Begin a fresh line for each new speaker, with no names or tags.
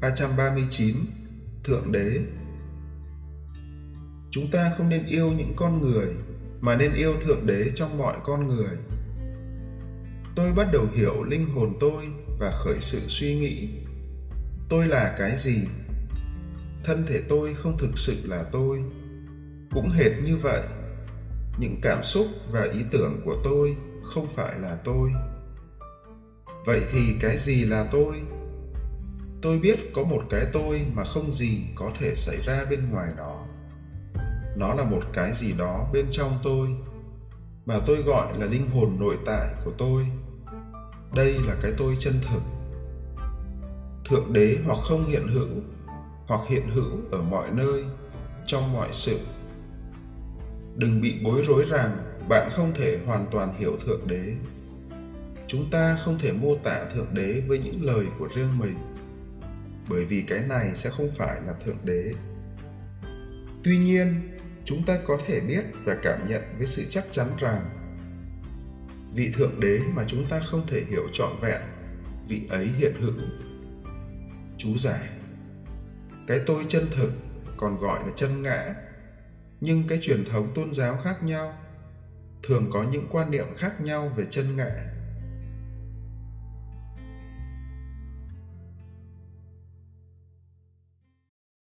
339 Thượng Đế Chúng ta không nên yêu những con người, mà nên yêu Thượng Đế trong mọi con người. Tôi bắt đầu hiểu linh hồn tôi và khởi sự suy nghĩ. Tôi là cái gì? Thân thể tôi không thực sự là tôi. Cũng hệt như vậy, những cảm xúc và ý tưởng của tôi không phải là tôi. Vậy thì cái gì là tôi? Tôi biết có một cái tôi mà không gì có thể xảy ra bên ngoài nó nó là một cái gì đó bên trong tôi, mà tôi gọi là linh hồn nội tại của tôi. Đây là cái tôi chân thực. Thượng đế hoặc không hiện hữu, hoặc hiện hữu ở mọi nơi, trong mọi sự. Đừng bị bối rối rằng bạn không thể hoàn toàn hiểu thượng đế. Chúng ta không thể mô tả thượng đế với những lời của riêng mình bởi vì cái này sẽ không phải là thượng đế. Tuy nhiên, chúng ta có thể biết và cảm nhận với sự chắc chắn rằng, vị thượng đế mà chúng ta không thể hiểu trọn vẹn, vị ấy hiện hữu. Chú giải cái tôi chân thực còn gọi là chân ngã, nhưng cái truyền thống tôn giáo khác nhau, thường có những quan niệm khác nhau về chân ngã.